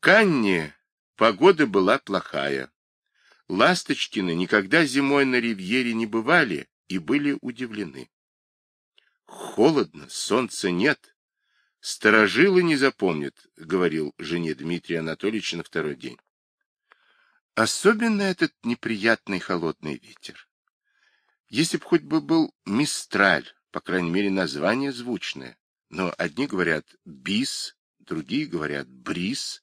Канне погода была плохая. Ласточкины никогда зимой на ривьере не бывали и были удивлены. Холодно, солнца нет. Старожилы не запомнят, говорил жене Дмитрий Анатольевич на второй день. Особенно этот неприятный холодный ветер. Если б хоть бы был мистраль, по крайней мере, название звучное, но одни говорят бис, другие говорят бриз,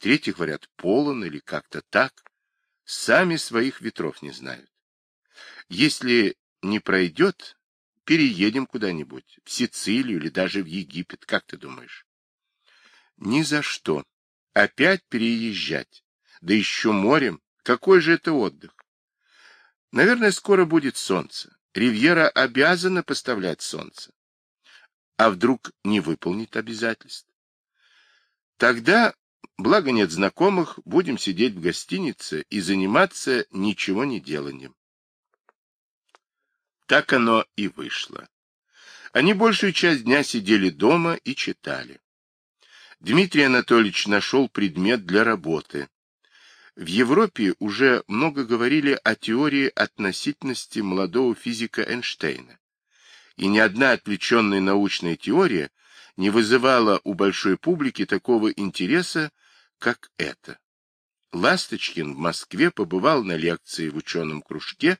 третьи говорят полон или как-то так, сами своих ветров не знают. Если не пройдет, переедем куда-нибудь, в Сицилию или даже в Египет, как ты думаешь? Ни за что. Опять переезжать. Да еще морем. Какой же это отдых? Наверное, скоро будет солнце. Ривьера обязана поставлять солнце. А вдруг не выполнит обязательств? Тогда, благо нет знакомых, будем сидеть в гостинице и заниматься ничего не деланием. Так оно и вышло. Они большую часть дня сидели дома и читали. Дмитрий Анатольевич нашел предмет для работы. В Европе уже много говорили о теории относительности молодого физика Эйнштейна. И ни одна отвлеченная научная теория не вызывала у большой публики такого интереса, как эта. Ласточкин в Москве побывал на лекции в ученом кружке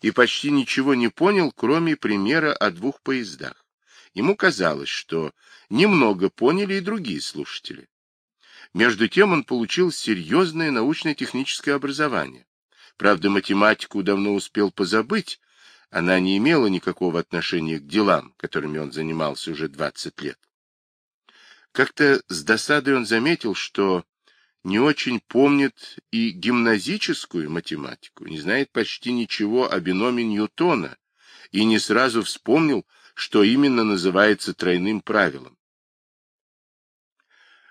и почти ничего не понял, кроме примера о двух поездах. Ему казалось, что немного поняли и другие слушатели. Между тем он получил серьезное научно-техническое образование. Правда, математику давно успел позабыть, она не имела никакого отношения к делам, которыми он занимался уже 20 лет. Как-то с досадой он заметил, что не очень помнит и гимназическую математику, не знает почти ничего о биноме Ньютона и не сразу вспомнил, что именно называется тройным правилом.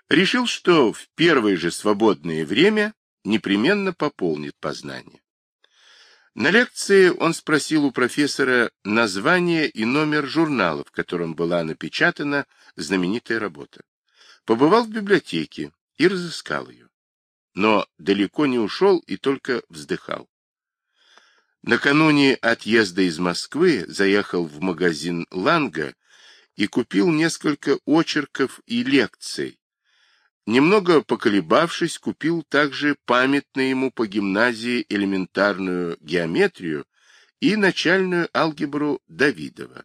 Решил, что в первое же свободное время непременно пополнит познание. На лекции он спросил у профессора название и номер журнала, в котором была напечатана знаменитая работа. Побывал в библиотеке, и разыскал ее. Но далеко не ушел и только вздыхал. Накануне отъезда из Москвы заехал в магазин «Ланга» и купил несколько очерков и лекций. Немного поколебавшись, купил также памятную ему по гимназии элементарную геометрию и начальную алгебру Давидова.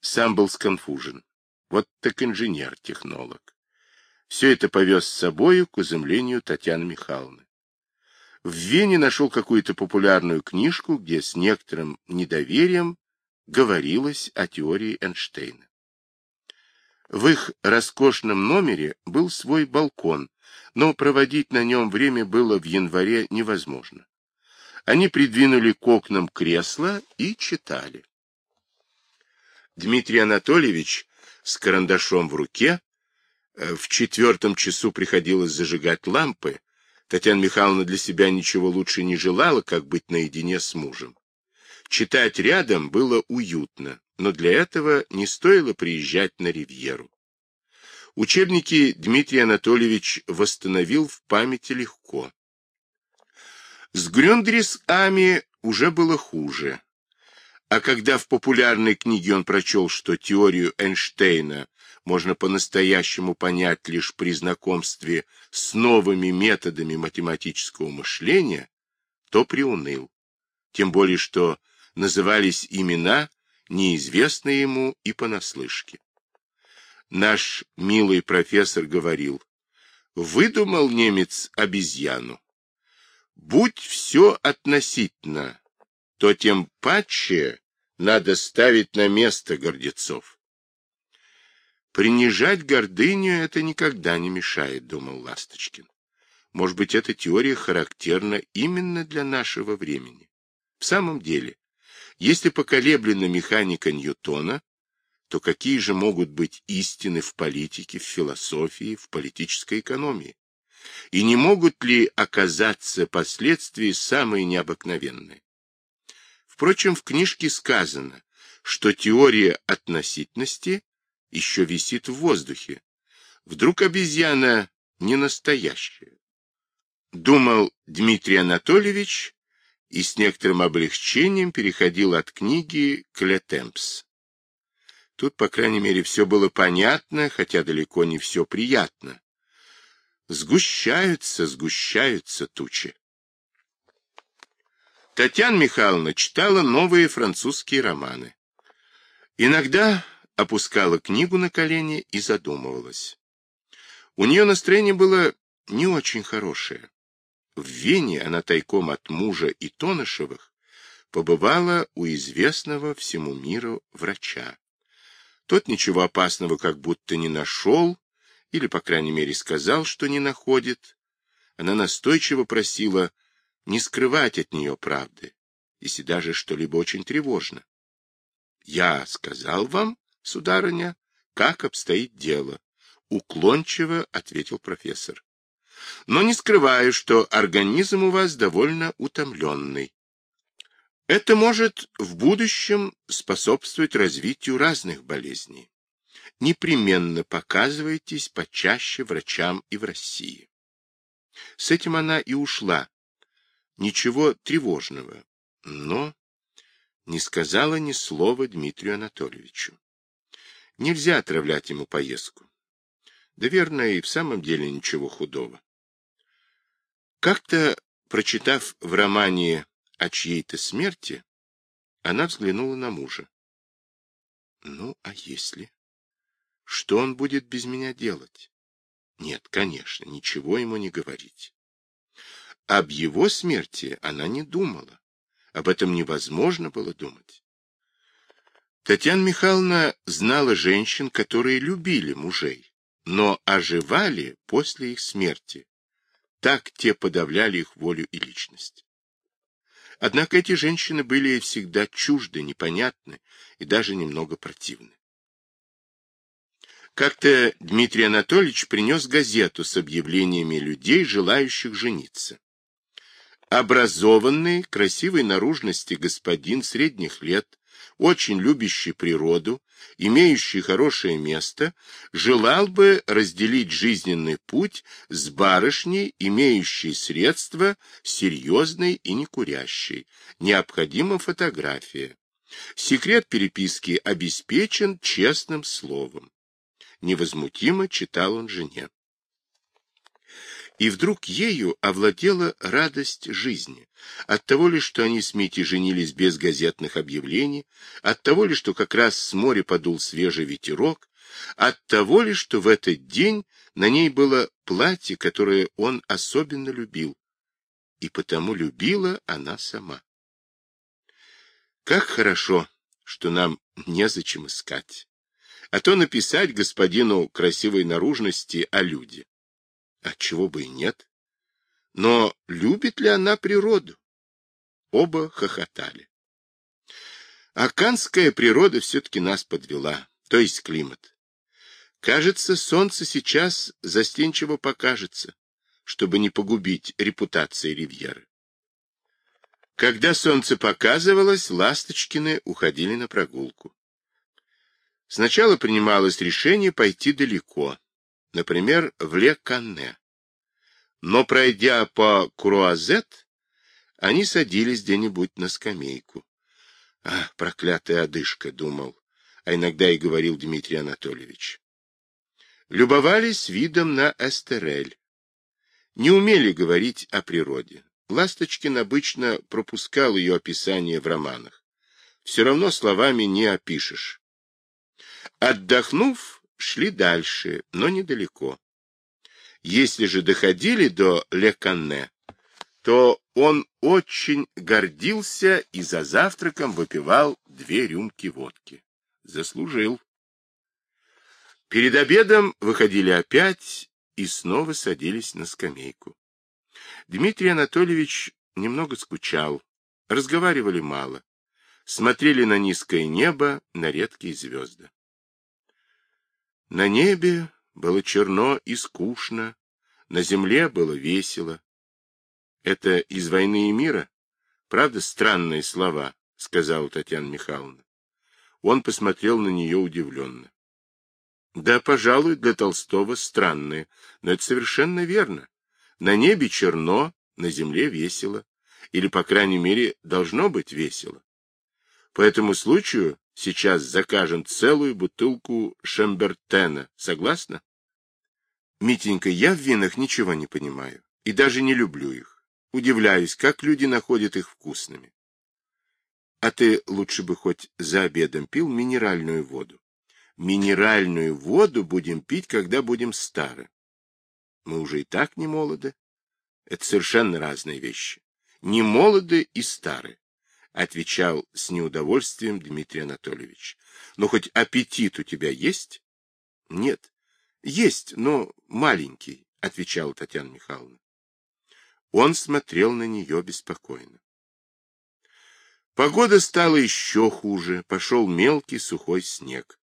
Сам был сконфужен. Вот так инженер-технолог. Все это повез с собою к изумлению Татьяны Михайловны. В Вене нашел какую-то популярную книжку, где с некоторым недоверием говорилось о теории Эйнштейна. В их роскошном номере был свой балкон, но проводить на нем время было в январе невозможно. Они придвинули к окнам кресла и читали. Дмитрий Анатольевич с карандашом в руке в четвертом часу приходилось зажигать лампы. Татьяна Михайловна для себя ничего лучше не желала, как быть наедине с мужем. Читать рядом было уютно, но для этого не стоило приезжать на ривьеру. Учебники Дмитрий Анатольевич восстановил в памяти легко. С Грюндрис-Ами уже было хуже. А когда в популярной книге он прочел, что теорию Эйнштейна можно по-настоящему понять лишь при знакомстве с новыми методами математического мышления, то приуныл. Тем более, что назывались имена, неизвестные ему и понаслышке. Наш милый профессор говорил, выдумал немец обезьяну. Будь все относительно, то тем паче надо ставить на место гордецов. Принижать гордыню это никогда не мешает, думал Ласточкин. Может быть, эта теория характерна именно для нашего времени. В самом деле, если поколеблена механика Ньютона, то какие же могут быть истины в политике, в философии, в политической экономии? И не могут ли оказаться последствия самые необыкновенные? Впрочем, в книжке сказано, что теория относительности еще висит в воздухе. Вдруг обезьяна не настоящее. Думал Дмитрий Анатольевич и с некоторым облегчением переходил от книги к Летемпс. Тут, по крайней мере, все было понятно, хотя далеко не все приятно. Сгущаются, сгущаются тучи. Татьяна Михайловна читала новые французские романы. Иногда опускала книгу на колени и задумывалась. У нее настроение было не очень хорошее. В Вене она тайком от мужа и Тонышевых побывала у известного всему миру врача. Тот ничего опасного как будто не нашел, или, по крайней мере, сказал, что не находит. Она настойчиво просила не скрывать от нее правды, если даже что-либо очень тревожно. Я сказал вам, сударыня, как обстоит дело, уклончиво ответил профессор но не скрываю, что организм у вас довольно утомленный. Это может в будущем способствовать развитию разных болезней. Непременно показывайтесь почаще врачам и в России. С этим она и ушла. Ничего тревожного, но не сказала ни слова Дмитрию Анатольевичу. Нельзя отравлять ему поездку. Да верно, и в самом деле ничего худого. Как-то, прочитав в романе о чьей-то смерти, она взглянула на мужа. Ну, а если? Что он будет без меня делать? Нет, конечно, ничего ему не говорить. Об его смерти она не думала. Об этом невозможно было думать. Татьяна Михайловна знала женщин, которые любили мужей, но оживали после их смерти, так те подавляли их волю и личность. Однако эти женщины были всегда чужды, непонятны и даже немного противны. Как-то Дмитрий Анатольевич принес газету с объявлениями людей, желающих жениться. Образованный, красивой наружности господин средних лет очень любящий природу, имеющий хорошее место, желал бы разделить жизненный путь с барышней, имеющей средства, серьезной и не курящей. Необходима фотография. Секрет переписки обеспечен честным словом. Невозмутимо читал он жене. И вдруг ею овладела радость жизни. От того ли, что они с Митей женились без газетных объявлений, от того ли, что как раз с моря подул свежий ветерок, от того ли, что в этот день на ней было платье, которое он особенно любил, и потому любила она сама. Как хорошо, что нам незачем искать, а то написать господину красивой наружности о люде. Отчего бы и нет. Но любит ли она природу? Оба хохотали. А канская природа все-таки нас подвела, то есть климат. Кажется, солнце сейчас застенчиво покажется, чтобы не погубить репутации Ривьеры. Когда солнце показывалось, Ласточкины уходили на прогулку. Сначала принималось решение пойти далеко, например, в Ле-Канне. Но, пройдя по Круазет, они садились где-нибудь на скамейку. «Ах, проклятая одышка!» — думал, а иногда и говорил Дмитрий Анатольевич. Любовались видом на Эстерель. Не умели говорить о природе. Ласточкин обычно пропускал ее описание в романах. Все равно словами не опишешь. Отдохнув, шли дальше, но недалеко. Если же доходили до Леканне, то он очень гордился и за завтраком выпивал две рюмки водки. Заслужил. Перед обедом выходили опять и снова садились на скамейку. Дмитрий Анатольевич немного скучал, разговаривали мало, смотрели на низкое небо, на редкие звезды. На небе было черно и скучно, на земле было весело. Это из «Войны и мира»? Правда, странные слова, сказала Татьяна Михайловна. Он посмотрел на нее удивленно. Да, пожалуй, для Толстого странные, но это совершенно верно. На небе черно, на земле весело. Или, по крайней мере, должно быть весело. По этому случаю сейчас закажем целую бутылку Шембертена. Согласна? Митенька, я в винах ничего не понимаю. И даже не люблю их. Удивляюсь, как люди находят их вкусными. А ты лучше бы хоть за обедом пил минеральную воду. Минеральную воду будем пить, когда будем стары. Мы уже и так не молоды. Это совершенно разные вещи. Не молоды и стары, отвечал с неудовольствием Дмитрий Анатольевич. Но хоть аппетит у тебя есть? Нет. Есть, но маленький, отвечала Татьяна Михайловна. Он смотрел на нее беспокойно. Погода стала еще хуже, пошел мелкий сухой снег.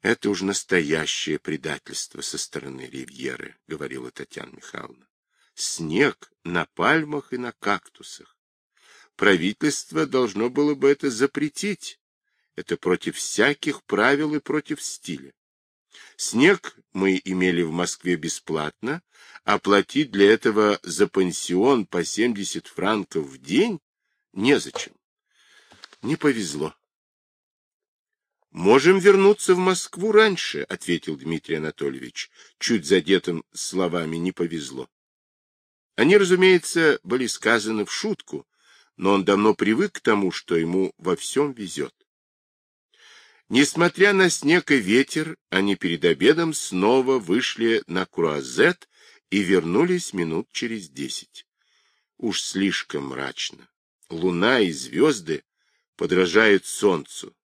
Это уж настоящее предательство со стороны Ривьеры, говорила Татьяна Михайловна. Снег на пальмах и на кактусах. Правительство должно было бы это запретить. Это против всяких правил и против стиля. Снег мы имели в Москве бесплатно, а платить для этого за пансион по 70 франков в день Незачем. Не повезло. Можем вернуться в Москву раньше, ответил Дмитрий Анатольевич, чуть задетым словами не повезло. Они, разумеется, были сказаны в шутку, но он давно привык к тому, что ему во всем везет. Несмотря на снег и ветер, они перед обедом снова вышли на круазет и вернулись минут через десять. Уж слишком мрачно луна и звезды подражают солнцу.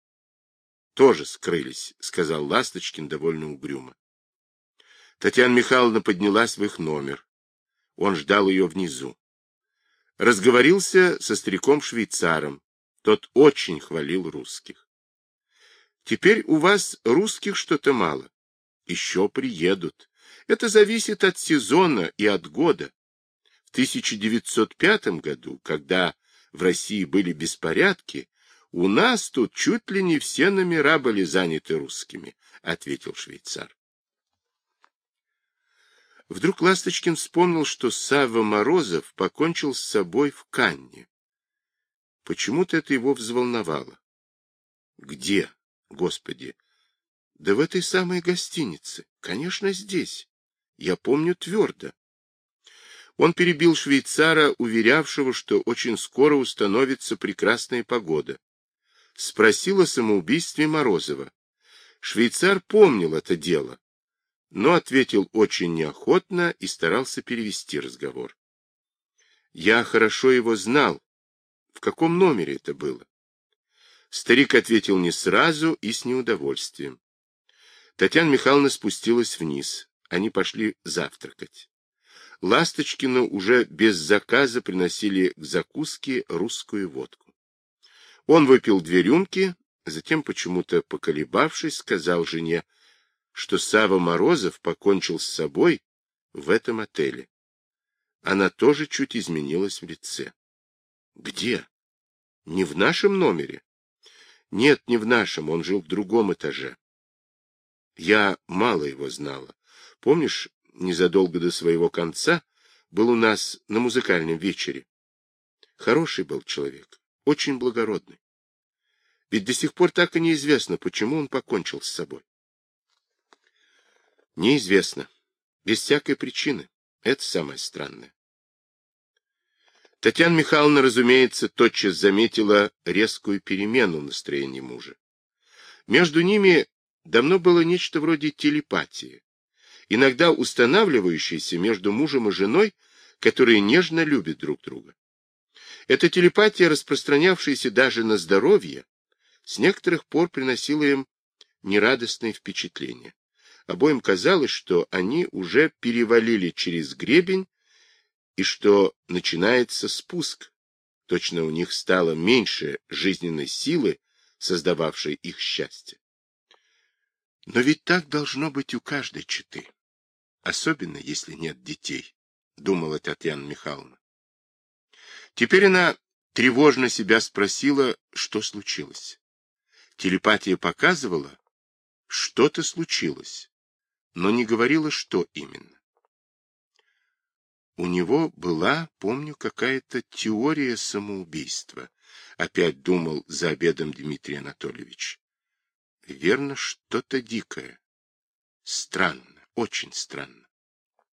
Тоже скрылись, — сказал Ласточкин довольно угрюмо. Татьяна Михайловна поднялась в их номер. Он ждал ее внизу. Разговорился со стариком-швейцаром. Тот очень хвалил русских. Теперь у вас русских что-то мало. Еще приедут. Это зависит от сезона и от года. В 1905 году, когда в России были беспорядки, у нас тут чуть ли не все номера были заняты русскими, — ответил швейцар. Вдруг Ласточкин вспомнил, что Савва Морозов покончил с собой в Канне. Почему-то это его взволновало. Где, Господи? Да в этой самой гостинице. Конечно, здесь. Я помню твердо. Он перебил швейцара, уверявшего, что очень скоро установится прекрасная погода. Спросил о самоубийстве Морозова. Швейцар помнил это дело, но ответил очень неохотно и старался перевести разговор. Я хорошо его знал. В каком номере это было? Старик ответил не сразу и с неудовольствием. Татьяна Михайловна спустилась вниз. Они пошли завтракать. Ласточкину уже без заказа приносили к закуске русскую водку. Он выпил две рюмки, затем, почему-то поколебавшись, сказал жене, что Сава Морозов покончил с собой в этом отеле. Она тоже чуть изменилась в лице. — Где? Не в нашем номере? — Нет, не в нашем, он жил в другом этаже. Я мало его знала. Помнишь, незадолго до своего конца был у нас на музыкальном вечере. Хороший был человек, очень благородный. Ведь до сих пор так и неизвестно, почему он покончил с собой. Неизвестно. Без всякой причины. Это самое странное. Татьяна Михайловна, разумеется, тотчас заметила резкую перемену в настроении мужа. Между ними давно было нечто вроде телепатии иногда устанавливающейся между мужем и женой, которые нежно любят друг друга. Эта телепатия, распространявшаяся даже на здоровье, с некоторых пор приносила им нерадостные впечатления. Обоим казалось, что они уже перевалили через гребень и что начинается спуск. Точно у них стало меньше жизненной силы, создававшей их счастье. Но ведь так должно быть у каждой четы особенно если нет детей, думала Татьяна Михайловна. Теперь она тревожно себя спросила, что случилось. Телепатия показывала, Что-то случилось, но не говорила, что именно. У него была, помню, какая-то теория самоубийства. Опять думал за обедом Дмитрий Анатольевич. Верно, что-то дикое. Странно, очень странно.